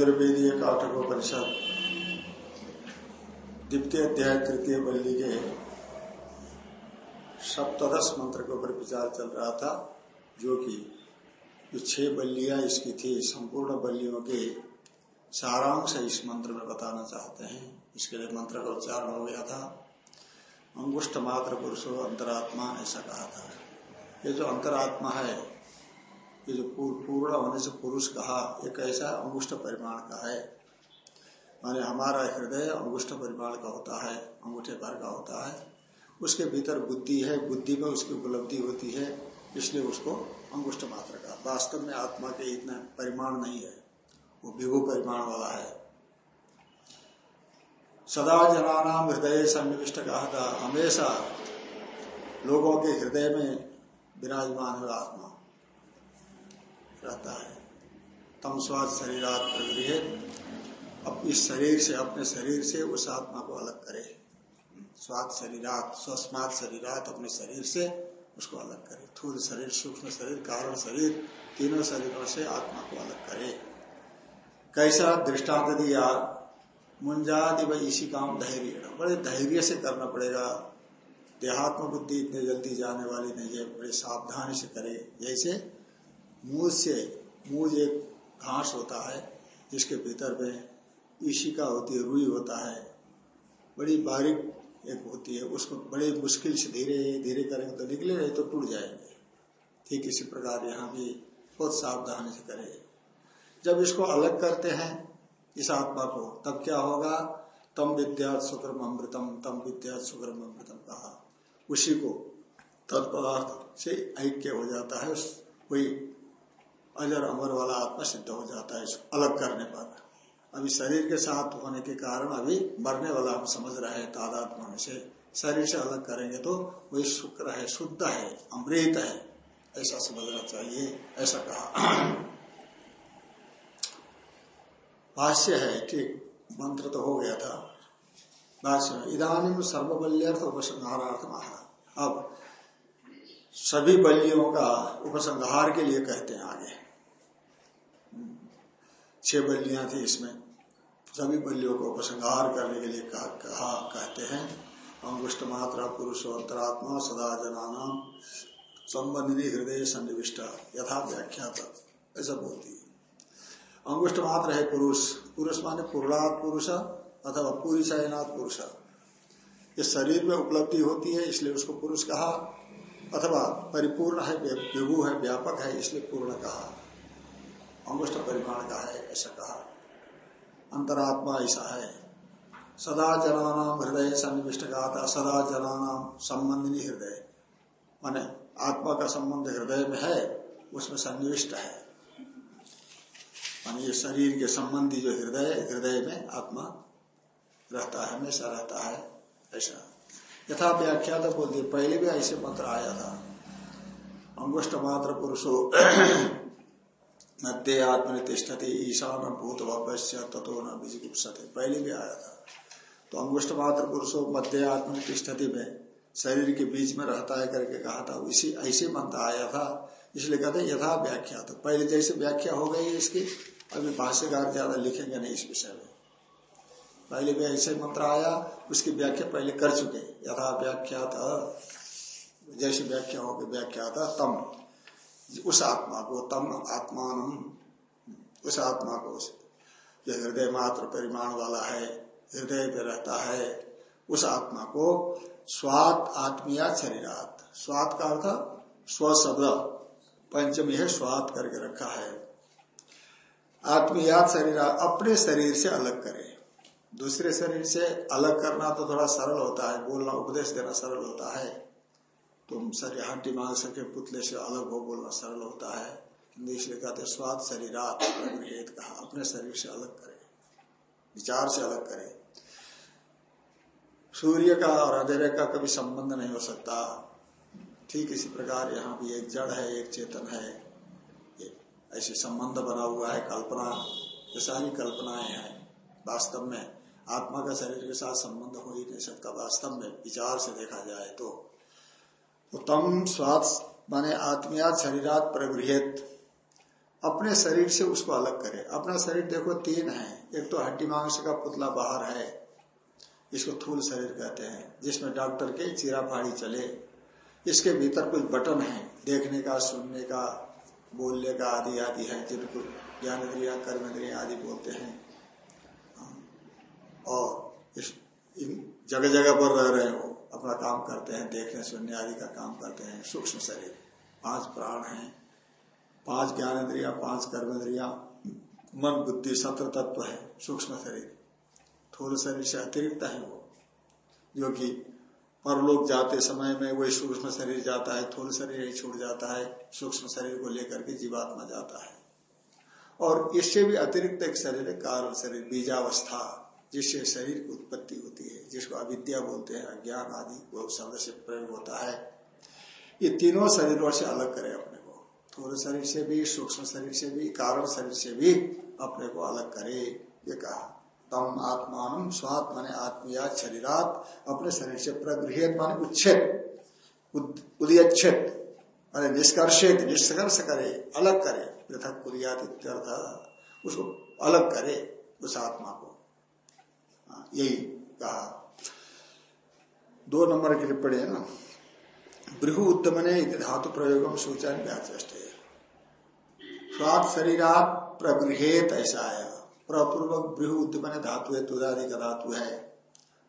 यजुर्वेदीय काठकोपनिषद द्वितीय अध्याय, तृतीय बल्ली के सप्तदश मंत्र के ऊपर विचार चल रहा था, जो कि जो छह बल्लियाँ इसकी थी, संपूर्ण बल्लियों के सारांश इस मंत्र में बताना चाहते हैं। इसके लिए मंत्र का उच्चारण हो गया था, अंगुष्ठ मात्र पुरुषो, अंतरात्मा ऐसा कहा था। ये जो अंतरात्मा है ये जो पूर्ण होने से पुरुष कहा ये कैसा अंगुष्ठ परिमाण का है? माने हमारा हृदय अंगुष्ठ परिमाण का होता है, अंगूठे भर का होता है। उसके भीतर बुद्धि है, बुद्धि में उसकी उपलब्धि होती है, इसलिए उसको अंगुष्ठ मात्र का वास्तव में आत्मा के इतना परिमाण नहीं है, वो विभु परिमाण वाला है। सदा जनानाम हृदय सन्निविष्ट कहा हमेशा लोगों के हृदय में विराजमान है आत्मा। रहता है। तम स्वाद शरीरात प्रगृहित। अब इस शरीर से, अपने शरीर से उस आत्मा को अलग करे। स्वाद शरीरात, स्वस्मात शरीरात अपने शरीर से उसको अलग करे। थूल शरीर, सूक्ष्म शरीर, कारण शरीर, तीनों शरीरों से आत्मा को अलग करे। कैसा दृष्टांत दिया? मुंजादि व इसी काम धैर्य। बड़े धैर्य से करना पड़ेगा। देहात्म बुद्धि इतने जल्दी जाने वाली नहीं है। बड़े सावधानी से करे। जैसे मूज से मूज एक घास होता है, जिसके भीतर में ईशिका होती है, रुई होता है। बड़ी बारीक एक होती है, उसको बड़े मुश्किल से धीरे धीरे करेंगे तो निकले नहीं तो टूट जाएँगे। ठीक इसी प्रकार यहाँ भी बहुत सावधानी से करे। जब इसको अलग करते हैं, इस आत्मा को, तब क्या होगा? तम विद्या सुक्रम अमृतम, तम विद्या सुक्रम अमृतम कहा। उसी को तत्पदार्थ से ऐक्य हो जाता है कोई अजर अमर वाला आत्मा सिद्ध हो जाता है अलग करने पर। अभी शरीर के साथ होने के कारण अभी मरने वाला हम समझ रहे हैं तादात्म होने से शरीर से अलग करेंगे तो वही शुक्र है, शुद्ध है, अमृत है, ऐसा समझना चाहिए, ऐसा कहा। भाष्य है, ठीक, मंत्र तो हो गया था। भाष्य में इधानी सर्वबल्यर्थ उपसंहारार्थ महा अब सभी बलियों का उपसंहार के लिए कहते हैं आगे। छह बलियाँ थी इसमें। सभी बलियों को उपसंहार करने के लिए कहा, कहा कहते हैं। अंगुष्ट मात्रा पुरुष अंतरात्मा सदा जनाना संबंधी हृदय सन्निविष्ट यथा व्याख्या ऐसा बोलती है। अंगुष्ट मात्र है पुरुष। पुरुष माने पूर्णात् पुरुष अथवा पूरी शयनाथ पुरुष। ये शरीर में उपलब्धि होती है इसलिए उसको पुरुष कहा। अथवा परिपूर्ण है विभु है व्यापक है इसलिए पूर्ण कहा। अंगुष्ठ परिमाण का है, ऐसा कहा। अंतरात्मा ऐसा है। सदा जनानाम हृदय सन्निविष्ट कहा था सदा जनानाम संबंधिनी हृदय। माने आत्मा का संबंध हृदय में है, उसमें सन्निविष्ट है। माने ये शरीर के संबंधी जो हृदय हृदय में आत्मा रहता है, हमेशा रहता है, ऐसा। यथा व्याख्या तो बोलती पहले भी ऐसे मंत्र आया था। अंगुष्ठ मात्र पुरुषो मध्य आत्मनिष्ठते ईशान भूत भव्य तथो न विजिगुप्सते। पहले भी आया था। तो अंगुष्ठ मात्र पुरुषो मध्य आत्मनिष्ठति में शरीर के बीच में रहता है करके कहा था। इसी, ऐसे मंत्र आया था। इसलिए कहते यथा व्याख्या। तो पहले जैसे व्याख्या हो गई इसकी, अभी भाष्यकार ज़्यादा लिखेंगे नहीं इस विषय में। पहले भी ऐसे मंत्र आया, उसकी व्याख्या पहले कर चुके यथा व्याख्या था जैसी व्याख्या हो गई व्याख्या था तम। उस आत्मा को तम आत्मान उस आत्मा को जो हृदय मात्र परिमाण वाला है, हृदय पे रहता है, उस आत्मा को स्वात आत्मीया शरीरात। स्वात का अर्थ स्व शब्द पंचमी है स्वात करके रखा है। आत्मीयात शरीर अपने शरीर से अलग करे। दूसरे शरीर से अलग करना तो थोड़ा सरल होता है, बोलना, उपदेश देना सरल होता है। तुम शरीर हड्डी मांस के पुतले से अलग हो बोलना सरल होता है। हिंदी से कहते स्वाद शरीरात कहा, अपने शरीर से अलग करे। विचार से अलग करे। सूर्य का और अंधेरे का कभी संबंध नहीं हो सकता। ठीक इसी प्रकार यहाँ भी एक जड़ है, एक चेतन है। ऐसे संबंध बना हुआ है, कल्पना ये सारी कल्पनाएँ हैं। वास्तव में आत्मा का शरीर के साथ संबंध हो ही नहीं सकता। वास्तव में विचार से देखा जाए तो तम स्वाद माने आत्मियात शरीरात प्रगृहित अपने शरीर से उसको अलग करे। अपना शरीर देखो तीन है। एक तो हड्डी मांस का पुतला बाहर है इसको थूल शरीर कहते हैं, जिसमें डॉक्टर के चीरा फाड़ी चले। इसके भीतर कुछ बटन है, देखने का, सुनने का, बोलने का आदि आदि है, जिनको ज्ञान इंद्रिया कर्म इंद्रिया आदि बोलते हैं। और इस जगह जगह पर रह रहे हो। अपना काम करते हैं, देखने, सुनने आदि का काम करते हैं, सूक्ष्म शरीर। पाँच प्राण हैं। पाँच ज्ञान इंद्रिया पाँच कर्म इंद्रिया मन, बुद्धि, सत्र तत्व है, सूक्ष्म शरीर। थोड़े शरीर से अतिरिक्त है वो। जो कि परलोक जाते समय में वही सूक्ष्म शरीर जाता है, थोड़े शरीर ही छूट जाता है, सूक्ष्म शरीर को लेकर के जीवात्मा जाता है। और इससे भी अतिरिक्त एक शरीर है, कारण शरीर, बीजावस्था। जिससे शरीर की उत्पत्ति होती है, जिसको अविद्या बोलते हैं, अज्ञान आदि, वो शब्द से प्रयोग होता है। ये तीनों शरीरों से अलग करें अपने को। थोड़े शरीर से भी, सूक्ष्म शरीर से भी, कारण शरीर से भी अपने को अलग करे, ये कहा। तम आत्मान स्वात माने आत्मिया शरीरात, अपने शरीर से प्रगृहित माने उच्छेद उदयच्छेद, माने निष्कर्षित, निष्कर्ष करे, अलग करे पृथक कुरियात उसको अलग करे, उस आत्मा को। यही कहा। दो नंबर की टिप्पणी है ना। बृहु उद्यमने धातु प्रयोग सूचन व्याचष्ट स्वाद शरीरात प्रगृहेत ऐसा आया प्रपूर्वक बृहु उद्यमन धातु है, तुदादि का धातु है।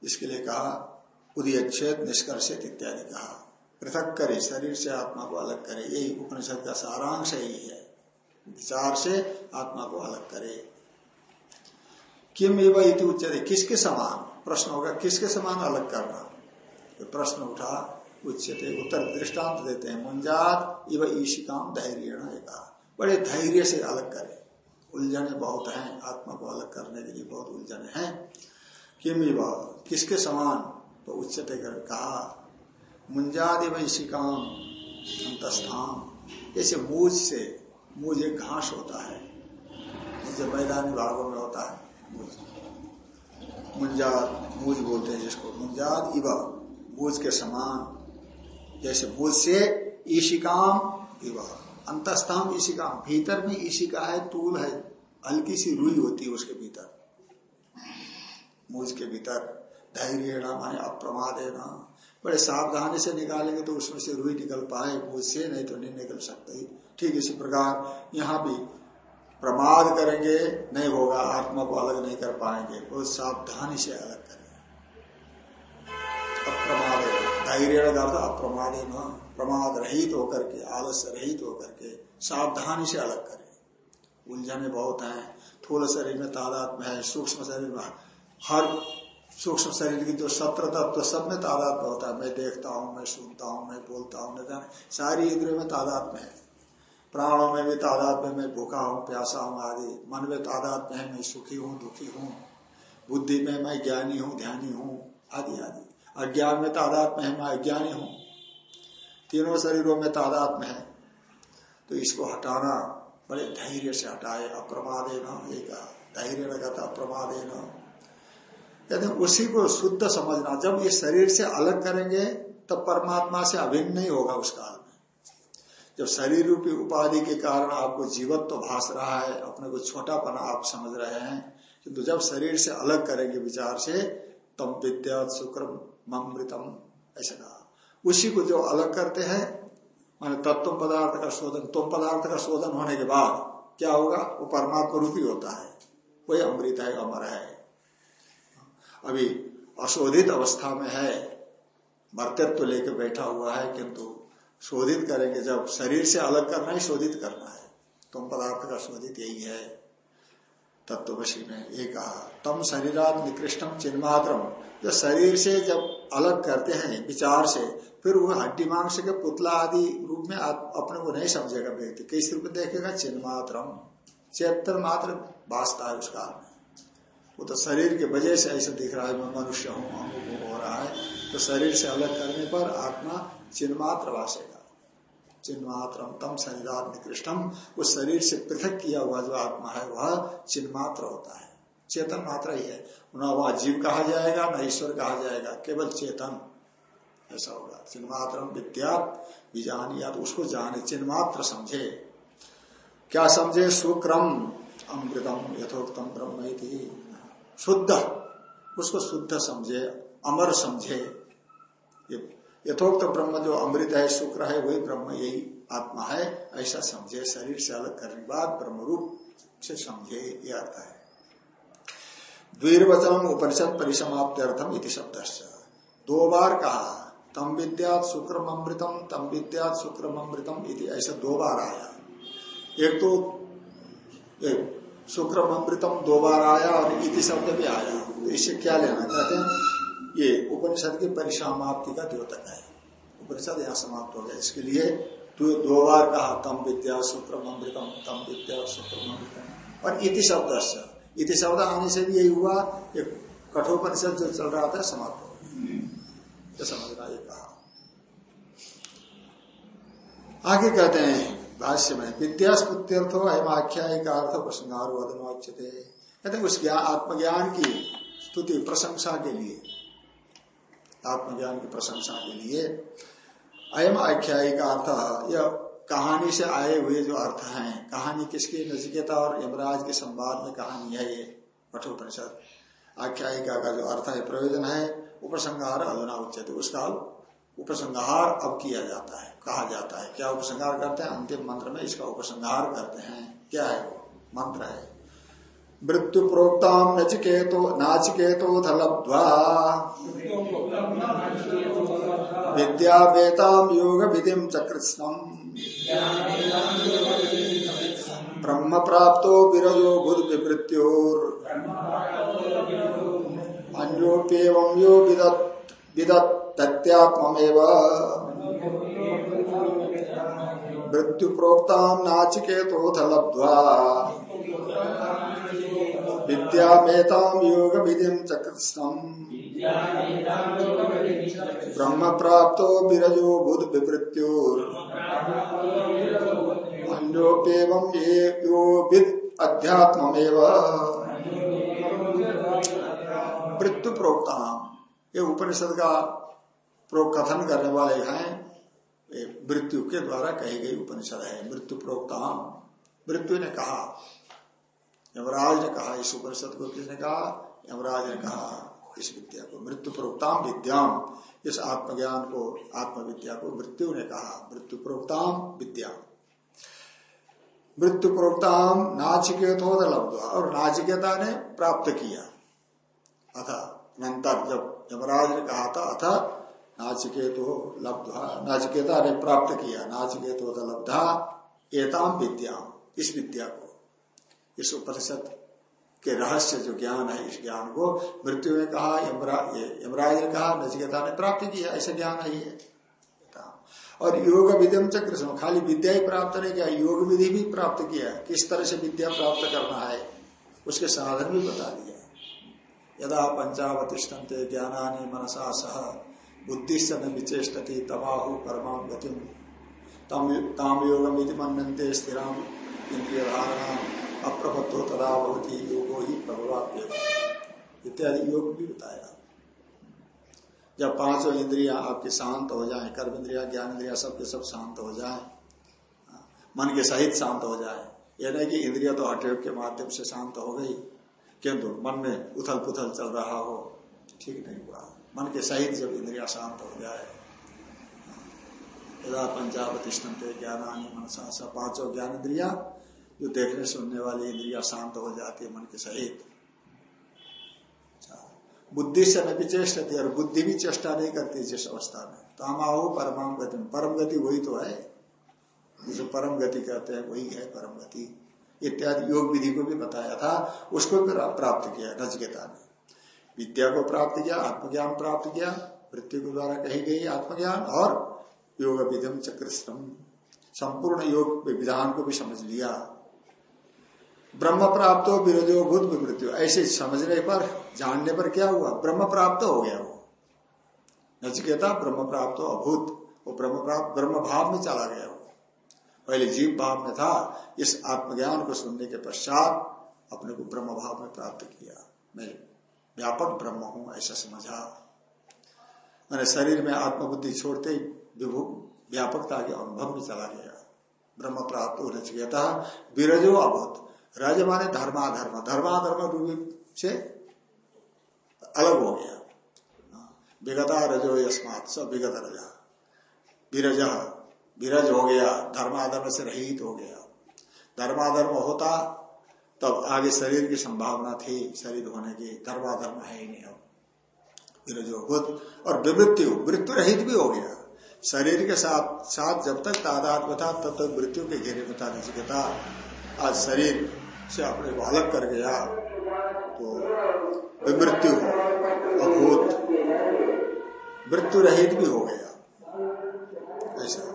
इसके लिए कहा, उदयच्छेद, निष्कर्षित इत्यादि कहा। पृथक करे, शरीर से आत्मा को अलग करे। यही उपनिषद का सारांश यही है। विचार से आत्मा को अलग करे। किम एवं इति उच्चते किसके समान? प्रश्न होगा, किसके समान अलग करना? तो प्रश्न उठा उच्चते उत्तर दृष्टांत देते हैं, मुंजात इव ईशिकाम धैर्य बड़े धैर्य से अलग करे। उलझने बहुत हैं, आत्मा को अलग करने के लिए बहुत उलझने हैं। किम इव किसके समान? तो उच्चते कर, कहा मुंजाद इव ईशिकाम अंतस्थान ऐसे मूज से, मूज एक घास होता है, जैसे मैदानी भागों में होता है। मुंजाद मूज बोलते हैं जिसको। मुंजाद इवा मूज के समान। जैसे मूज से ईशिकाम इवा अंतस्थाम ईशिकाम भीतर में ईशिका है, तूल है। हल्की सी रुई होती है उसके भीतर। मूज के भीतर धैर्य माने अप्रमाद है ना। बड़े सावधानी से निकालेंगे तो उसमें से रुई निकल पाए, मूज से, नहीं तो नहीं निकल सकते। ठीक इसी प्रकार, यहाँ भी प्रमाद करेंगे, नहीं होगा, आत्मा को अलग नहीं कर पाएँगे। बहुत सावधानी से अलग करें। अप्रमाद धैर्य अर्थ अप्रमाद न। प्रमाद रहित होकर के, आलस्य रहित होकर के, सावधानी से अलग करें। उलझने बहुत हैं। थूल शरीर में तादाद में है, सूक्ष्म शरीर में। हर सूक्ष्म शरीर की जो सत्र तत्व सब में तादाद में होता है। मैं देखता हूँ, मैं सुनता हूँ, मैं बोलता हूँ सारी इंद्रियों में तादाद में है। प्राणों में भी तादाद में मैं भूखा हूँ, प्यासा हूँ आदि। मन में तादाद में मैं सुखी हूँ, दुखी हूँ। बुद्धि में मैं ज्ञानी हूँ, ध्यानी हूँ, आदि आदि। अज्ञान में तादाद में मैं अज्ञानी हूँ। तीनों शरीरों में तादाद में है। तो इसको हटाना, बड़े धैर्य से हटाए, अप्रमादे न धैर्य लगाता अप्रमादे न। यदि उसी को शुद्ध समझना। जब ये शरीर से अलग करेंगे, तब परमात्मा से अभिन्न नहीं होगा उस काल। जब शरीर रूपी उपाधि के कारण आपको जीवत तो भास रहा है, अपने को छोटापना आप समझ रहे हैं, किंतु जब शरीर से अलग करेंगे विचार से, तम विद्या शुक्र ममृतम ऐसा कहा। उसी को जो अलग करते हैं, माने तत्व पदार्थ का शोधन तुम पदार्थ का शोधन होने के बाद क्या होगा? वो परमात्मा रूपी होता है। वही अमृत है, अमर है। अभी अशोधित अवस्था में है मर्तत्व तो लेकर बैठा हुआ है, किंतु शोधित करेंगे। जब शरीर से अलग करना ही शोधित करना है। तुम पदार्थ का शोधित यही है। तत्वशी में ये कहा तम शरीरात निकृष्टम चिन्मात्रम जो शरीर से जब अलग करते हैं, विचार से, फिर वो हड्डी मांस के पुतला आदि रूप में आप अपने को नहीं समझेगा व्यक्ति। किस रूप में देखेगा? चिन्ह मात्रम चेतन मात्र वास्ता है उसका वो तो शरीर के वजह से ऐसा दिख रहा है, मैं मनुष्य हूँ, अमुक हो रहा है। तो शरीर से अलग करने पर आत्मा चिन्ह मात्र वासेगा चिन्ह मात्र तम शरीरात निकृष्टम उस शरीर से पृथक किया हुआ जो आत्मा है, वह चिन्ह मात्र होता है। चेतन मात्र ही है। न वह जीव कहा जाएगा, न ईश्वर कहा जाएगा, केवल चेतन। ऐसा होगा। चिन्मात्र विद्या बीजान या तो उसको जाने, चिन्मात्र समझे। क्या समझे? सुक्रम अमृतम, यथोक्तम ब्रह्म शुद्ध। उसको शुद्ध समझे, अमर समझे। यथोक्त ब्रह्म जो अमृत है, शुक्र है, वही ब्रह्म यही आत्मा है। ऐसा समझे, शरीर से अलग करने बाद ब्रह्म रूप से समझे, ये अर्थ है। द्वीर्वचन उपनिषद परिसमाप्ति अर्थम इति शब्द दो बार कहा, तम विद्यात शुक्रम अमृतम, तम विद्यात शुक्रम अमृतम इति, ऐसा दो बार आया। एक तो शुक्रम अमृतम दो बार आया और इति शब्द भी आया। तो इससे क्या लेना कहते हैं? ये उपनिषद की परिसमाप्ति का द्योतक है। उपनिषद यहाँ समाप्त हो गया। इसके लिए तो दो बार कहा, तम विद्या शुक्रम अमृतम, तम विद्या शुक्रम अमृतम। और इति शब्द इति शब्द आने से भी यही हुआ एक कठोपनिषद जो चल रहा था, समाप्त हो गया। ये समझना ये कहा। आगे कहते हैं, भाष्य में विद्यास्पुत्यर्थ एवं आख्यायिक अर्थ प्रसंगार वदनवाच्यते कहते हैं उस ज्ञान आत्मज्ञान की स्तुति प्रशंसा के लिए आत्मज्ञान की प्रशंसा के लिए। अयम आख्यायिक अर्थ, यह कहानी से आए हुए जो अर्थ हैं, कहानी किसकी नचिकेता और यमराज के संवाद में कहानी है ये, कठोपनिषद। आख्यायिका का जो अर्थ है, प्रयोजन है, उपसंहार अधुना उचित उसका उपसंहार अब किया जाता है, कहा जाता है। क्या उपसंहार करते हैं? अंतिम मंत्र में इसका उपसंहार करते हैं। क्या है वो? मंत्र है। मृत्यु प्रोक्ताम नचिकेतो, नाचिकेतो धलब्ध्वा। विद्या वेताम योग विधि चकृष्णम ब्रह्म प्राप्तो विरजो बुध विवृत्योर अन्योप्यव यो विदत्त्यात्मेव मृत्यु प्रोक्ता नाचिकेतोथ लब्ध्वा विद्यामेताम योग विधि चकृष्णम ब्रह्म प्राप्तो विरजो बुध विवृत्योर अन्योप्यव ये मृत्यु प्रोक्ताम ये उपनिषद का कथन करने वाले हैं मृत्यु के द्वारा कही गई उपनिषद है मृत्यु प्रोक्ताम मृत्यु ने कहा यमराज ने कहा, इस उपनिषद को किसने कहा? यमराज ने कहा, इस विद्या को मृत्यु प्रोक्ताम विद्याम। इस आत्मज्ञान को, आत्मविद्या को मृत्यु ने कहा मृत्यु प्रोक्ताम विद्या मृत्यु प्रोक्ताम नाचिकेत लब्ध और नाचिकेता ने प्राप्त किया। अथ, अनंतर जब यमराज ने कहा था, अथ, नाचिकेतो लब्धा नाचिकेता ने प्राप्त किया नाचिकेतो लब्धा एताम विद्या इस विद्या को। इस उपनिषद के रहस्य, जो ज्ञान है, इस ज्ञान को मृत्यु ने कहा यमराज ने कहा, नचिकेता ने प्राप्त किया ऐसा ज्ञान है। ये और योग विधि चक्र खाली विद्या ही प्राप्त नहीं किया, योग विधि भी प्राप्त किया किस तरह से विद्या प्राप्त करना है, उसके साधन भी बता दिया यदा पंचावतिष्ठन्ते ज्ञानानि मनसा सह, बुद्धिश्च न विचेषति तबाहु परमा गति ताम योगम मनते इंद्रिय धारणा अप्रपत्तो तदा भवती योगो ही प्रभवाप्य इत्यादि योग भी बताया जब पाँचों इंद्रिया आपके शांत हो जाए कर्म इंद्रिया ज्ञान इंद्रिया सबके सब शांत हो जाए, मन के सहित शांत हो जाए यह नहीं कि इंद्रिया तो अटयोग के माध्यम से शांत हो गई, किंतु मन में उथल पुथल चल रहा हो, ठीक नहीं हुआ। मन के सहित जब इंद्रिया शांत हो जाए, यदा पंचावतिष्ठते ज्ञानानी मनसा सा पाँचों ज्ञान इंद्रिया जो देखने सुनने वाली इंद्रिया शांत हो जाती है मन के सहित। अच्छा, बुद्धि से न भी चेष्टती और बुद्धि भी चेष्टा नहीं करती जिस अवस्था में। तामाहो परमाम गति परम गति वही तो है। जिसे परम गति कहते हैं वही है परम गति। इत्यादि योग विधि को भी बताया था उसको भी प्राप्त किया नचकेता ने। विद्या को प्राप्त किया आत्मज्ञान प्राप्त किया मृत्यु के द्वारा कही गई आत्मज्ञान और योग विधम चक्रस्तम संपूर्ण योग विधान को भी समझ लिया। ब्रह्म प्राप्त हो, विरोधो भूत विमृत्यु ऐसे समझने पर, जानने पर क्या हुआ? ब्रह्म प्राप्त हो गया वो। नचिकेता ब्रह्म प्राप्त हो, अभूत। वो ब्रह्म प्राप्त, ब्रह्म भाव में चला गया वो। पहले जीव भाव में था, इस आत्मज्ञान को सुनने के पश्चात अपने को ब्रह्म भाव में प्राप्त किया। मैं व्यापक ब्रह्म हूँ, ऐसा समझा। मैंने शरीर में आत्मबुद्धि छोड़ते ही विभु व्यापकता के अनुभव में चला गया। ब्रह्म प्राप्त हो था विरजो, अभूत। रज माने धर्माधर्म धर्माधर्म रूप से अलग हो गया। विगता रजो यस्मात, सब विगत रजा। विरज विरज हो गया धर्माधर्म से रहित हो गया। धर्माधर्म होता, तब आगे शरीर की संभावना थी, शरीर होने की धर्माधर्म है ही नहीं अब। विरजो भूत और विमृत्यु, मृत्यु रहित भी हो गया। शरीर के साथ साथ जब तक तादात्म था, तब तक मृत्यु के घेरे में था नचिकेता आज शरीर से अपने को अलग कर गया तो विमृत्यु हो, अभूत। मृत्यु रहित भी हो गया। ऐसा।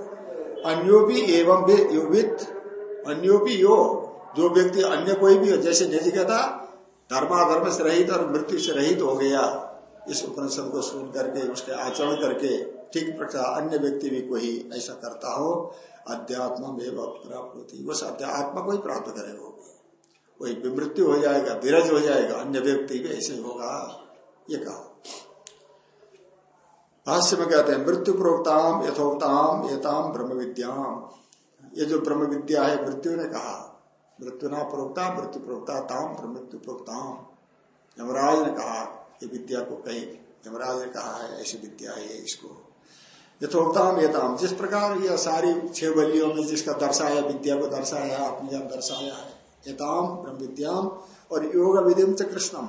अन्यो भी एवं योगित अन्यो भी यो, जो व्यक्ति अन्य कोई भी हो, जैसे नचिकेता धर्माधर्म से रहित और मृत्यु से रहित हो गया, इस उपनिषद को सुन करके, उसके आचरण करके, ठीक प्रकार अन्य व्यक्ति भी कोई ऐसा करता हो अध्यात्म में प्राप्त होती। वो अध्यात्मा को ही प्राप्त करेगा वही विमृत्यु हो जाएगा विरज हो जाएगा, अन्य व्यक्ति भी ऐसे होगा, ये कहा। भाष्य में कहते हैं, मृत्यु प्रोक्ताम, यथोक्ताम यताम ब्रह्म विद्याम। ये जो ब्रह्म विद्या है, मृत्यु ने कहा, मृत्यु ना प्रोक्ता, मृत्यु प्रोक्ता, ताम मृत्यु प्रोक्ताम। यमराज ने कहा, ये विद्या को कही, यमराज ने कहा है, ऐसी विद्या है इसको। यथोक्ताम यताम जिस प्रकार यह सारी छह बलियों में जिसका दर्शाया, विद्या को दर्शाया अपने दर्शाया है यताम ब्रह्म विद्याम और योग विधि च कृष्णम।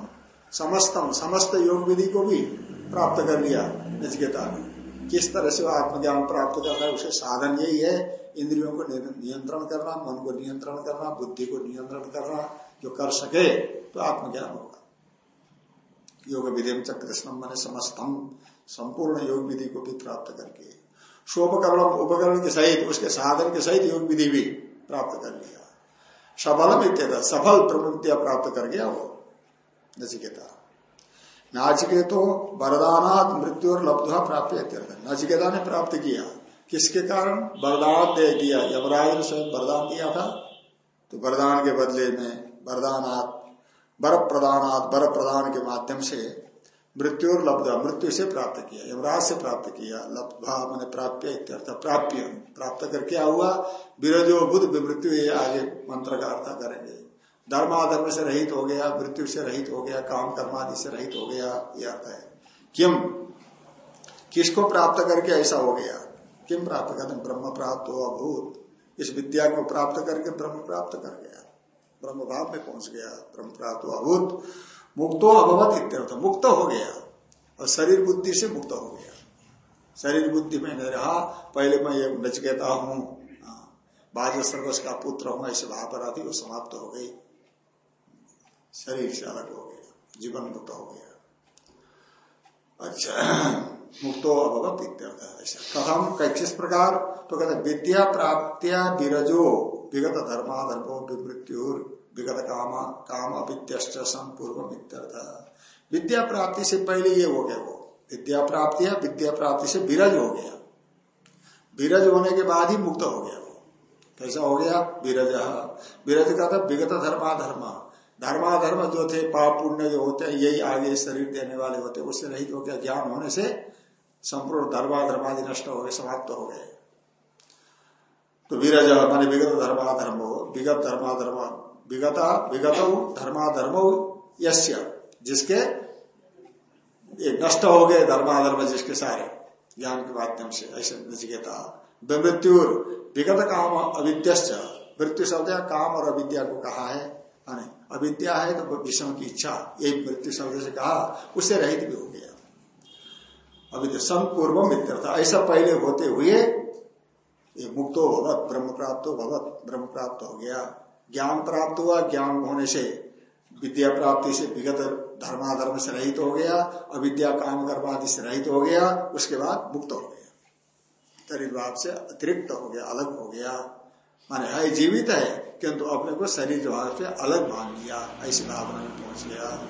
समस्तम समस्त योग विधि को भी प्राप्त कर लिया नचकेता ने। किस तरह से वह आत्मज्ञान प्राप्त करना है, उसे साधन यही है। इंद्रियों को नियंत्रण करना, मन को नियंत्रण करना, बुद्धि को नियंत्रण करना, जो कर सके तो आत्मज्ञान होगा। योग विधि कृष्णम मैंने समस्तम, संपूर्ण योग विधि को भी प्राप्त करके। शोपकरण उपकरण के सहित, उसके साधन के सहित योग विधि भी प्राप्त कर लिया। सबलम सफल विद्या प्राप्त कर गया वो नचिकेता। नाचिकेतो वरदानात मृत्यु और लब्धुआ प्राप्त नचिकेता ने प्राप्त किया। किसके कारण? वरदान दे दिया। यमराज ने स्वयं वरदान दिया था। तो वरदान के बदले में वरदानात बर प्रदानात बर प्रदान के माध्यम से मृत्यु और लब्धा, मृत्यु से प्राप्त किया, यमराज से प्राप्त किया, लब्धा मैंने प्राप्य प्राप्य प्राप्त कर क्या हुआ? विरजो बुद्ध मृत्यु ये आगे मंत्र का अर्थ करेंगे। धर्माधर्म से रहित हो गया, मृत्यु से रहित हो गया, काम कर्मादि से रहित हो गया यह अर्थ है। किम? किसको प्राप्त करके ऐसा हो गया? किम प्राप्त करते ब्रह्म प्राप्त हो, अभूत। इस विद्या को प्राप्त करके ब्रह्म प्राप्त कर गया। ब्रह्म भाव में पहुँच गया, ब्रह्म प्राप्त हो, अभूत। मुक्तो अभवत इत्यर्थ। मुक्त हो गया। और शरीर बुद्धि से मुक्त हो गया। शरीर बुद्धि में नहीं रहा। पहले मैं ये नचकेता हूँ। हाँ, बाह्य सर्वस का पुत्र हूँ। ऐसे भाव थी वो समाप्त हो गई। शरीर से अलग हो गया। जीवन मुक्त हो गया। अच्छा। मुक्तो अभवत इत्यर्थ ऐसा। कथम किस प्रकार? तो कहते विद्या प्राप्तिया विरजो। विगत धर्माधर्मो विमृत्यु विगत काम काम अविद्यश्च संपूर्व विद्या प्राप्ति से पहले ये हो गया वो। विद्या प्राप्ति है, विद्या प्राप्ति से विरज हो गया। विरज होने के बाद ही मुक्त हो गया वो। कैसा हो गया? विरज। विरज का था विगत धर्माधर्म। धर्माधर्म जो थे, पाप पुण्य जो होते हैं, यही आगे शरीर देने वाले होते उससे रहित हो गया ज्ञान होने से संपूर्ण धर्माधर्मादि नष्ट हो गए, समाप्त हो गए। तो विरज, मान विगत धर्माधर्म हो। विगत धर्माधर्म विगत विगत धर्माधर्म यश्य जिसके ये नष्ट हो गए धर्माधर्म जिसके सारे, ज्ञान के माध्यम से, ऐसे नचिकेता मृत्यु विगत काम अविद्यश्च, मृत्यु शब्द काम और अविद्या को कहा है अविद्या है तो विषम की इच्छा यही मृत्यु शब्द से कहा, उससे रहित भी हो गया। अविद्या, संपूर्व मित्र था ऐसा पहले होते हुए ये मुक्तो भगवत ब्रह्म प्राप्त हो भगवत ब्रह्म प्राप्त हो गया। ज्ञान प्राप्त हुआ, ज्ञान होने से विद्या प्राप्ति से विगत धर्माधर्म से रहित हो गया, अविद्या काम कर्मादि से रहित हो गया, उसके बाद मुक्त हो गया। शरीर भाव से अतिरिक्त हो गया, अलग हो गया। माने है, जीवित है, किंतु अपने को शरीर भाव से अलग मान लिया। ऐसी भावना में पहुँच गया।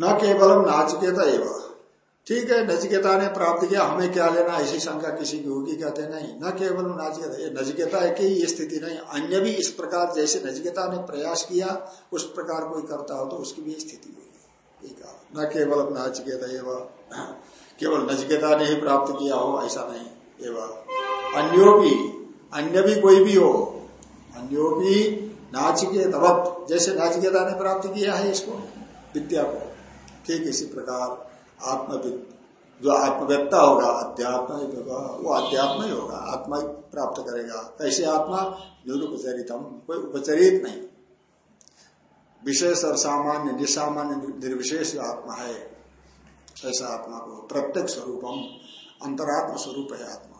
न केवलम नाचिकेता एवं। ठीक है नचिकेता ने प्राप्त किया, हमें क्या लेना ऐसी शंका किसी की होगी, कहते नहीं, न केवल नचिकेता नचिकेता की ये स्थिति नहीं, अन्य भी इस प्रकार जैसे नचिकेता ने प्रयास किया, उस प्रकार कोई करता हो तो उसकी भी स्थिति होगी। न केवल नाचिकेता एवं केवल नचिकेता ने ही प्राप्त किया हो, ऐसा नहीं एवं अन्यो भी, अन्य भी कोई भी हो, अन्यो भी नाचिकेत जैसे नाचिकेता ने प्राप्त किया है इसको, विद्या को। ठीक, इसी प्रकार। आत्मविद, जो आत्मव्यक्ता होगा, अध्यात्म वो अध्यात्म ही होगा, आत्मा ही प्राप्त करेगा। कैसे आत्मा निरुपचरितम, कोई उपचरित नहीं। विशेष और सामान्य, निसामान्य, निर्विशेष आत्मा है, ऐसा आत्मा को प्रत्येक स्वरूपम, अंतरात्म स्वरूप है आत्मा।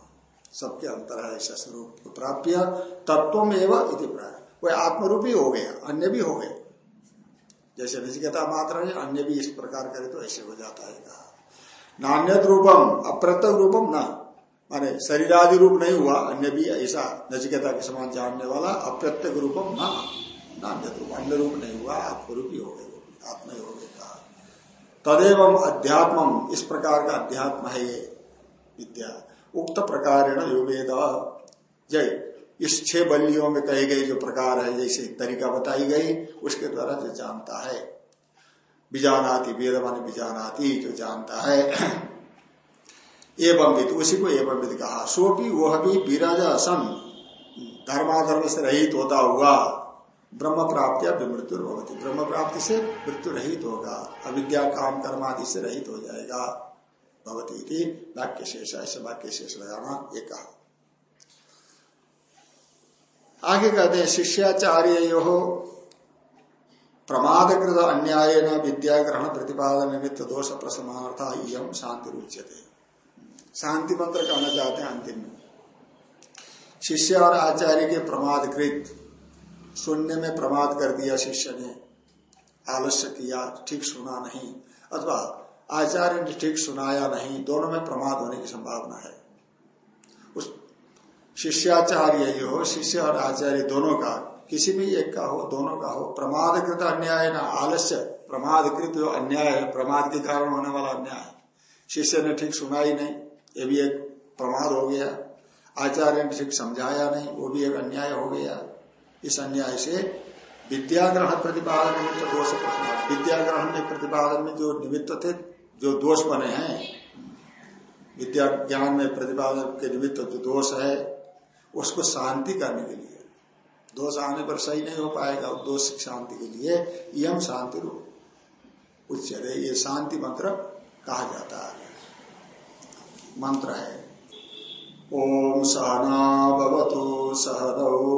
सबके अंतर है ऐसा स्वरूप को प्राप्य तत्व एवं वह आत्मरूपी हो गया, अन्य भी हो गए जैसे नचिकेता मात्र है, अन्य भी इस प्रकार करे तो ऐसे हो जाता है कहा। नान्य रूपम अप्रत्यक रूपम न। माने शरीरादि रूप नहीं हुआ, अन्य भी ऐसा नचिकेता के समान जानने वाला अप्रत्यक रूपम न। नान्य रूप, अन्य रूप नहीं हुआ, आत्मरूपी हो गए आत्मा ही हो गए कहा। तदेव अध्यात्म इस प्रकार का अध्यात्म है ये विद्या। उक्त प्रकार युवेद जय। इस छह बल्लियों में कही गई जो प्रकार है, जैसे तरीका बताई गई, उसके द्वारा जो जानता है। बीजानाती, वेद मान बीजानाती, जो जानता है। एवं विद, उसी को एवं विद कहा। सो भी वह भी विराजा सन धर्माधर्म से रहित होता हुआ, ब्रह्म प्राप्ति या मृत्यु होती ब्रह्म प्राप्ति से मृत्यु रहित होगा, अविद्या, काम कर्मादि से रहित हो जाएगा भगवती वाक्य शेष ऐसे वाक्य शेष लगाना ये कहा। आगे कहते हैं शिष्याचार्य यो प्रमादकृत अन्याय न विद्या ग्रहण प्रतिपादन निमित्त दोष प्रसमार्था यम शांति रुच्यते। शांति मंत्र कहना चाहते हैं अंतिम में। शिष्य और आचार्य के प्रमादकृत सुनने में प्रमाद कर दिया शिष्य ने। आलस्य किया, ठीक सुना नहीं, अथवा आचार्य ने ठीक सुनाया नहीं, दोनों में प्रमाद होने की संभावना है। शिष्याचार्य ही हो शिष्य और आचार्य दोनों का, किसी भी एक का हो, दोनों का हो, प्रमादकृत अन्याय ना, आलस्य, प्रमादकृत जो अन्याय है प्रमाद के कारण होने वाला अन्याय। शिष्य ने ठीक सुना ही नहीं, ये भी एक प्रमाद हो गया। आचार्य ने ठीक समझाया नहीं, वो भी एक अन्याय हो गया। इस अन्याय से विद्या ग्रहण प्रतिपादन निमित्त दोष विद्या ग्रहण में प्रतिपादन में जो निमित्त थे, जो दोष बने हैं, विद्या ज्ञान में प्रतिपादन के निमित्त जो दोष है उसको शांति करने के लिए। दोष आने पर सही नहीं हो पाएगा दोष शांति के लिए यम शांति रूप उच्चरे ये शांति मंत्र कहा जाता है। मंत्र है, ओम सहनौ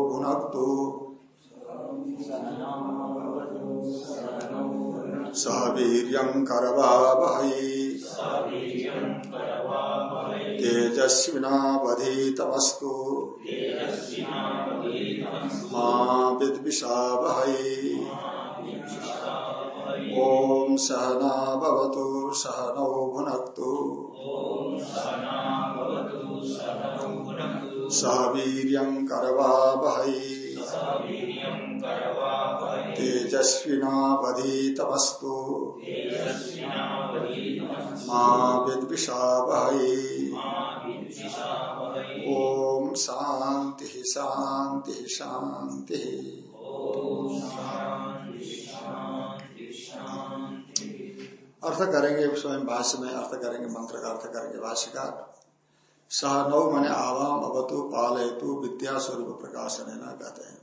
भुनक्तु। सह वीर करवा तेजस्विनावधीतमस्तु। विद्विषावहै। ॐ सहनावतु सहनौ भुनक्तु। सह वीर्यम् करवावहै। तेजस्विनावधीतमस्तु। विद्विषावहै। ओम शांति शांति शांति अर्थ करेंगे, स्वयं भाष्य में अर्थ करेंगे मंत्र का अर्थ करेंगे, भाष्यकार। सह नौ मने आवाम अवतु पालयतु विद्या स्वरूप प्रकाशन है ना कहते हैं।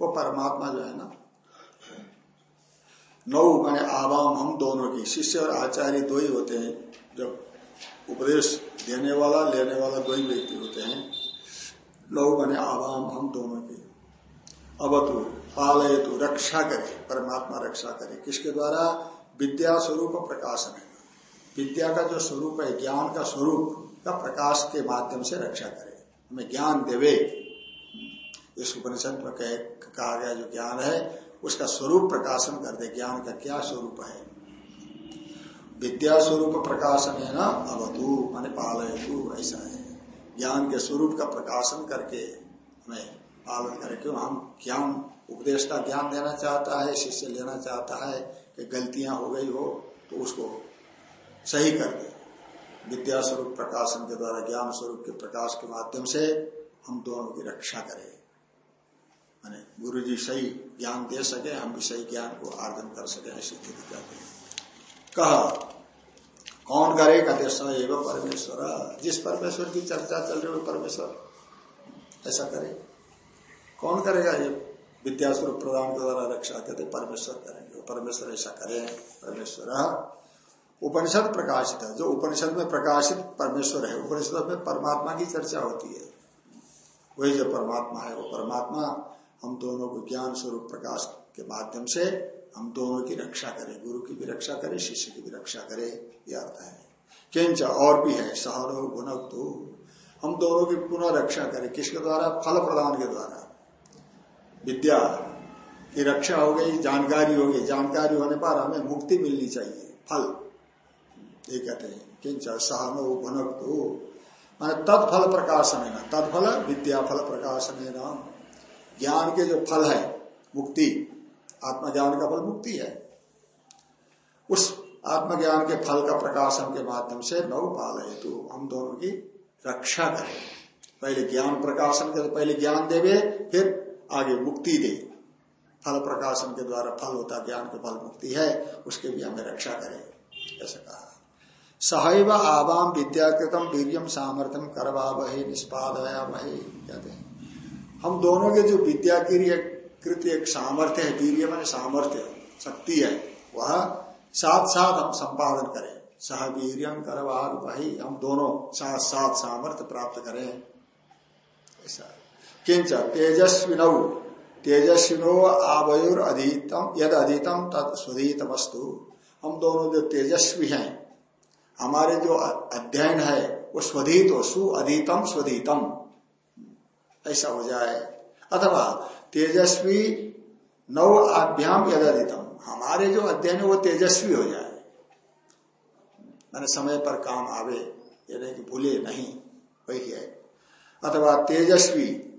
वो परमात्मा जो है ना, नौ मैंने आवाम हम दोनों की, शिष्य और आचार्य दो ही होते हैं। जब उपदेश देने वाला, लेने वाला दो ही व्यक्ति होते हैं। नौ मैंने आवाम हम दोनों की। अवतु, पालयतु, रक्षा करे, परमात्मा रक्षा करे। किसके द्वारा? विद्या स्वरूप प्रकाशन है। विद्या का जो स्वरूप है, ज्ञान का स्वरूप का प्रकाश के माध्यम से रक्षा करे। हमें ज्ञान देवे। इस उपनिषद में कहा गया जो ज्ञान है, उसका स्वरूप प्रकाशन कर दे। ज्ञान का क्या स्वरूप है? विद्या स्वरूप प्रकाशन है ना? अवधु माने पालयतु, ऐसा है। ज्ञान के स्वरूप का प्रकाशन करके हमें पालन करें। क्यों? हम ज्ञान, उपदेश का ज्ञान देना चाहता है, शिष्य लेना चाहता है कि गलतियाँ हो गई हो तो उसको सही कर दे। विद्या स्वरूप प्रकाशन के द्वारा, ज्ञान स्वरूप के प्रकाश के माध्यम से हम दोनों की रक्षा करें। माने गुरु जी सही ज्ञान दे सके, हम भी सही ज्ञान को आर्जन कर सके, ऐसी स्थिति कहते हैं। कहा, कौन करे कहते स एवं परमेश्वर? जिस परमेश्वर की चर्चा चल रही हो परमेश्वर। ऐसा करे। कौन करेगा? ये विद्या स्वरूप प्रदान के द्वारा रक्षा कहते परमेश्वर करेंगे। परमेश्वर ऐसा करे, परमेश्वर उपनिषद प्रकाशित है। जो उपनिषद में प्रकाशित परमेश्वर है, उपनिषद में परमात्मा की चर्चा होती है। वही जो परमात्मा है, वो परमात्मा हम दोनों को ज्ञान स्वरूप प्रकाश के माध्यम से हम दोनों की रक्षा करें, गुरु की भी रक्षा करें, शिष्य की भी रक्षा करें यह अर्थ है। किंच और भी है, सहरो गुण हम दोनों की पुनः रक्षा करें। किसके द्वारा? फल प्रदान के द्वारा। विद्या की रक्षा हो गई, जानकारी हो गई। जानकारी होने पर हमें मुक्ति मिलनी चाहिए, फल। ये कहते हैं, किंच सहनो भुनक्तु। माने तत्फल प्रकाशन तत्फल विद्या फल प्रकाशन ज्ञान के जो फल है, मुक्ति, आत्मज्ञान का फल मुक्ति है। उस आत्मज्ञान के फल का प्रकाशन के माध्यम से नव पाल हेतु हम दोनों की रक्षा करें। पहले ज्ञान प्रकाशन के पहले ज्ञान देवे, फिर आगे मुक्ति दे। फल प्रकाशन के द्वारा फल होता, ज्ञान के फल मुक्ति है, उसके भी हमें रक्षा करें। ऐसा कहा। सहैव आवाम विद्याकृतम वीरियम सामर्थ्यम करवा वही निष्पादया वही कहते हैं। हम दोनों के जो विद्या कृत एक सामर्थ्य है, वीर्य मान सामर्थ्य, शक्ति है, वह साथ साथ हम संपादन करें। सह वीरियम करवा वही हम दोनों साथ साथ सामर्थ्य प्राप्त करें। ऐसा। किंच तेजस्विनौ, तेजस्विनो आवयुर अधीतम यद अधीतम तद वस्तु हम दोनों जो तेजस्वी हैं हमारे जो अध्ययन है, वो स्वधीत हो सुअधीतम स्वधीतम। ऐसा हो जाए। अथवा, तेजस्वी नव आभ्याम यदितम हमारे जो अध्ययन है, वो तेजस्वी हो जाए। मैंने समय पर काम आवे, ये कि भूले, नहीं। वही है। अथवा, तेजस्वी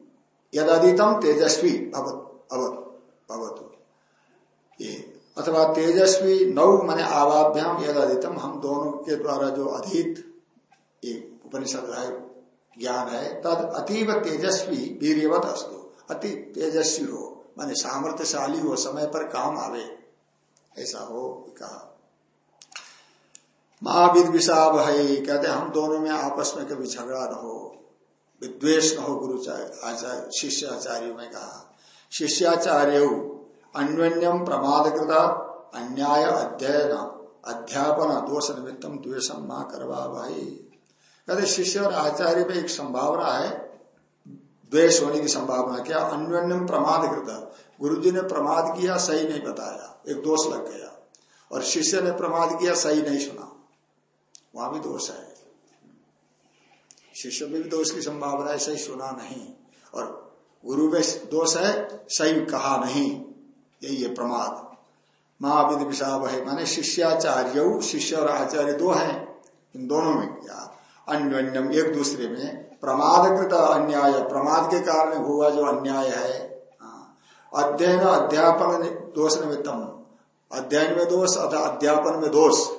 यदितम तेजस्वी भवत भवत। ये अथवा तेजस्वी नौ मैंने आवाभ्याम यद अधितम हम दोनों के द्वारा जो अधित उपनिषद है, ज्ञान है, तद अतीब तेजस्वी वीरवत अस्तु। अति तेजस्वी हो माने सामर्थ्यशाली हो, समय पर काम आवे, ऐसा हो कहा। महाविद विषाब है, कहते हम दोनों में आपस में कभी झगड़ा न हो विद्वेश न हो, गुरु आचार्य, शिष्याचार्य में कहा। शिष्याचार्य अन्योन्यम प्रमादकृत, अन्याय अध्ययन, अध्यापन दोष निमित्तम द्वेषम ना करवा भाई कहते, शिष्य और आचार्य में एक संभावना है, द्वेष होने की संभावना। क्या अन्योन्यम प्रमादकृत? गुरु जी ने प्रमाद किया, सही नहीं बताया। एक दोष लग गया। और शिष्य ने प्रमाद किया, सही नहीं सुना। वहाँ भी दोष है। शिष्य में भी दोष की संभावना है, सही सुना नहीं। और गुरु में दोष है, सही कहा नहीं। यही है प्रमाद। महाविद विषाव है माने शिष्याचार्य, शिष्य और आचार्य दो हैं, इन दोनों में क्या। अन्योन्यम एक दूसरे में, प्रमादकृत अन्याय, प्रमाद के कारण हुआ जो अन्याय है। हाँ। अध्ययन, अध्यापन दोष निमित्तम। अध्ययन में दोष अथवा अध्यापन में दोष।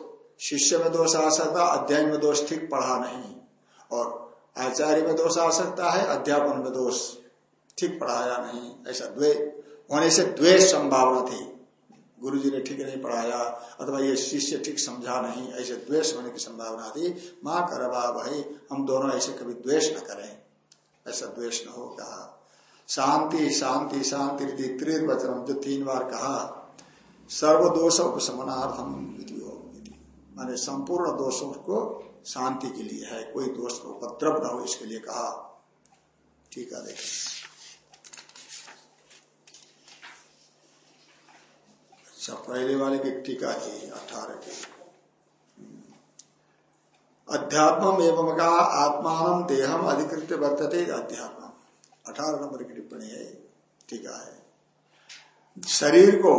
शिष्य में दोष आ सकता, अध्ययन में दोष ठीक पढ़ा नहीं। और आचार्य में दोष आ सकता है, अध्यापन में दोष ठीक पढ़ाया नहीं, ऐसा द्वे। होने से द्वेष संभावना थी। गुरु जी ने ठीक नहीं पढ़ाया, अथवा ये शिष्य ठीक समझा नहीं, ऐसे द्वेष होने की संभावना थी। माँ करवा भाई हम दोनों ऐसे कभी द्वेष न करें। ऐसा द्वेष न हो, कहा। शांति शांति शांति त्रिवचनम जो तीन बार कहा सर्व दोष उपशमनार्थम माने संपूर्ण दोषों को शांति के लिए है, कोई दोष को उपद्रव न हो, इसके लिए कहा। ठीक है, देखिए। अच्छा पहले वाले की टीका थी अठारह की। अध्यात्म एवं का आत्मान देहम अधिकृत वर्तते अध्यात्म अठारह नंबर की टिप्पणी है ठीक है। शरीर को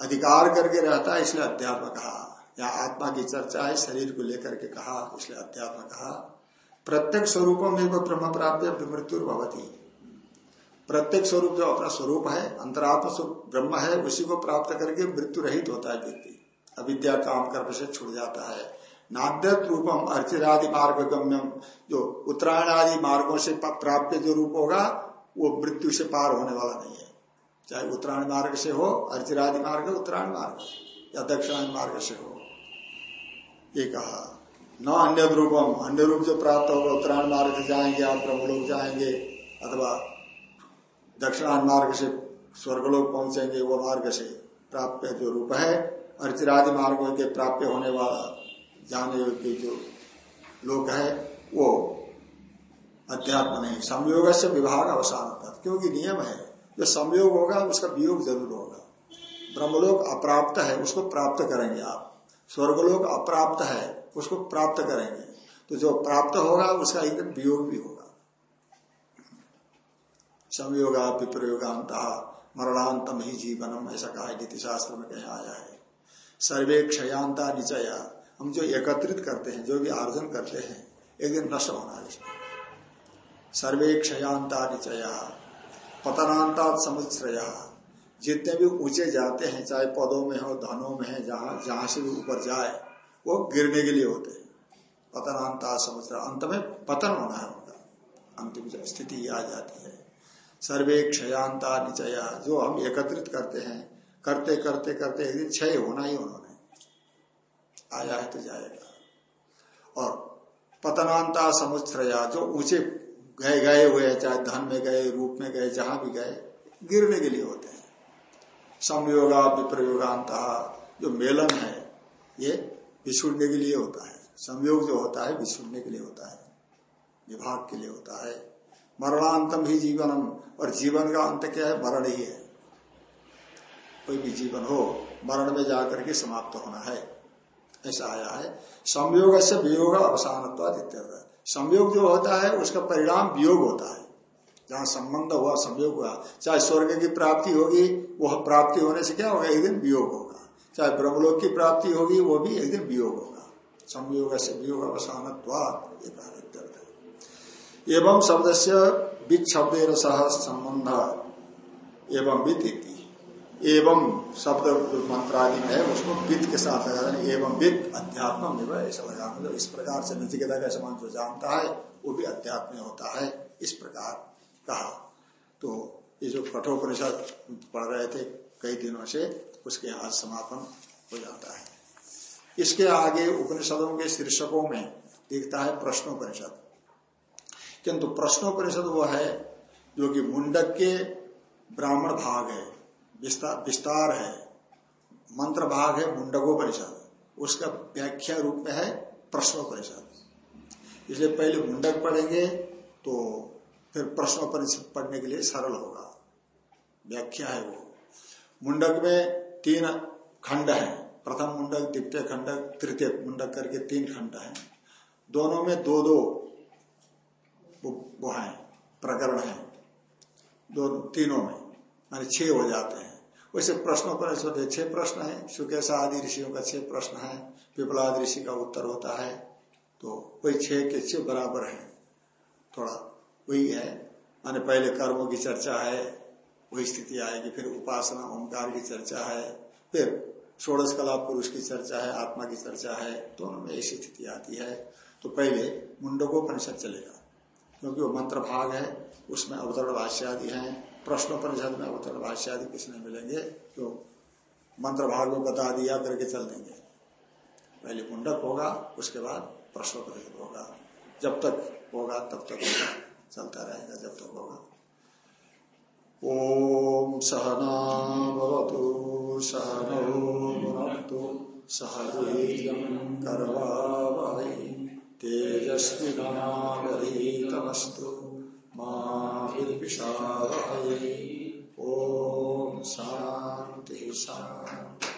अधिकार करके रहता है, इसलिए अध्यात्म कहा। या आत्मा की चर्चा है, शरीर को लेकर के कहा, इसलिए अध्यात्म कहा। प्रत्येक स्वरूपों में ब्रह्म प्राप्त मृत्यु भवती प्रत्येक स्वरूप जो अपना स्वरूप है, अंतरात्म स्वरूप ब्रह्म है, उसी को प्राप्त करके मृत्यु रहित होता है व्यक्ति। अविद्या काम कर्म से छुट जाता है। नाद्यत रूपम अर्चिरादि मार्ग गम्यम जो उत्तरायण आदि मार्गों से प्राप्त जो रूप होगा, वो मृत्यु से पार होने वाला नहीं है। चाहे उत्तरायण मार्ग से हो, अर्चिरादि मार्ग, उत्तरायण मार्ग, या दक्षिणायन मार्ग से हो। ये कहा। न अन्य रूपम अन्य रूप जो प्राप्त होगा, उत्तरायण मार्ग से जाएँगे, आप ब्रह्मलोक जाएँगे, अथवा दक्षिणायन मार्ग से स्वर्गलोक पहुँचेंगे, वो मार्ग से प्राप्त जो रूप है अर्चिरादि मार्गों के प्राप्त होने वाला जाने के जो लोक है, वो अध्यात्म नहीं, संयोग से विभाग अवसान होता क्योंकि नियम है, जो संयोग होगा, उसका वियोग ज़रूर होगा। ब्रह्मलोक अप्राप्त है, उसको प्राप्त करेंगे आप। स्वर्गलोक अप्राप्त है, उसको प्राप्त करेंगे। तो जो प्राप्त होगा, उसका एक दिन वियोग भी होगा। संयोगा विप्रयोगांत मरणांतम ही जीवनम, ऐसा कहा नीति शास्त्र में कहीं आया है। सर्वे क्षयांता निचया। हम जो एकत्रित करते हैं, जो भी आर्जन करते हैं, एक दिन नष्ट होना है सर्वे क्षयांता निचया। पतनांता समुच्रया जितने भी ऊँचे जाते हैं, चाहे पदों में हो, धनों में है, जहाँ जहाँ से भी ऊपर जाए, वो गिरने के लिए होते हैं। पतनांता समुद्र अंत में पतन होना है उनका। अंतिम स्थिति आ जाती है। सर्वे क्षयांता निचया जो हम एकत्रित करते हैं, करते करते करते, एक दिन क्षय होना ही उन्होंने। आया है तो जाएगा। और पतनांता समुद्रया, जो ऊँचे गए गए हुए चाहे धन में गए, रूप में गए, जहाँ भी गए, गिरने के लिए होते हैं। संयोगा, विप्रयोगांत, जो मेलन है, ये विछुड़ने के लिए होता है। संयोग जो होता है विछुड़ने के लिए होता है। विभाग के लिए होता है। मरणांतम ही जीवनम, और जीवन का अंत क्या है? मरण ही है। कोई भी जीवन हो, मरण में जाकर के समाप्त होना है। ऐसा आया है। संयोग से वियोग अवसान संयोग जो होता है, उसका परिणाम वियोग होता है। जहाँ संबंध हुआ, संयोग हुआ। चाहे स्वर्ग की प्राप्ति होगी, वह प्राप्ति होने से क्या होगा? एक दिन वियोग होगा। चाहे ब्रह्मलोक की प्राप्ति होगी, वो भी एक दिन वियोग होगा। संयोग से वियोग अवसान एवं शब्द से वित शब्द सह संबंध। एवं वित एवं शब्द मंत्रादि में है उसको वित्त के साथ लगाना एवं वित्त अध्यात्म ऐसा लगाना इस प्रकार से नचिकेता का समान जो जानता है, वो भी अध्यात्म होता है। इस प्रकार कहा। तो ये जो कठोपनिषद पढ़ रहे थे कई दिनों से, उसके आज समापन हो जाता है। इसके आगे उपनिषदों के शीर्षकों में दिखता है प्रश्नोपनिषद। किंतु प्रश्नोपनिषद वो है जो कि मुंडक के ब्राह्मण भाग है विस्तार है। मंत्र भाग है मुंडकोपनिषद। उसका व्याख्या रूप में है प्रश्नोपनिषद। इसलिए पहले मुंडक पढ़ेंगे तो फिर प्रश्नोपनिषद पढ़ने के लिए सरल होगा। व्याख्या है वो। मुंडक में तीन खंड है। प्रथम मुंडक, द्वितीय खंडक, तृतीय मुंडक करके तीन खंड है। दोनों में दो दो वो है, प्रकरण है दोनों तीनों में, मानी छह हो जाते हैं। वैसे प्रश्नों पर छह प्रश्न है सुकेश आदि ऋषियों का छह प्रश्न है पिपलाद ऋषि का उत्तर होता है तो वही छह के छह बराबर है। थोड़ा वही है, माने पहले कर्मों की चर्चा है, वही स्थिति आएगी, फिर उपासना, ओंकार की चर्चा है, फिर षोड़श कला, पुरुष की चर्चा है, आत्मा की चर्चा है, दोनों में ऐसी स्थिति आती है। तो पहले मुंडको परिषद चलेगा। क्योंकि वो मंत्र भाग है, उसमें अवतरण भाष्य आदि है, प्रश्नोपनिषद में अवतरण भाष्य आदि किस नहीं मिलेंगे तो मंत्र भाग में बता दिया करके चल देंगे। पहले मुंडक होगा, उसके बाद प्रश्नोपनिषद होगा। जब तक होगा, तब तक चलता रहेगा, जब तक होगा। ओम सहनावतु सहनौ सहवीर्यं कर्वावहै तेजस्वि गणागरीतमस्तु ॐ शान्तिः शान्ति।